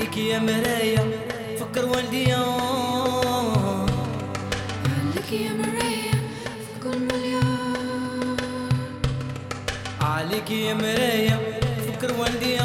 ليك يا مرايا فكر والدي عليك يا مرايا فكر مليار عليك يا مرايا فكر والدي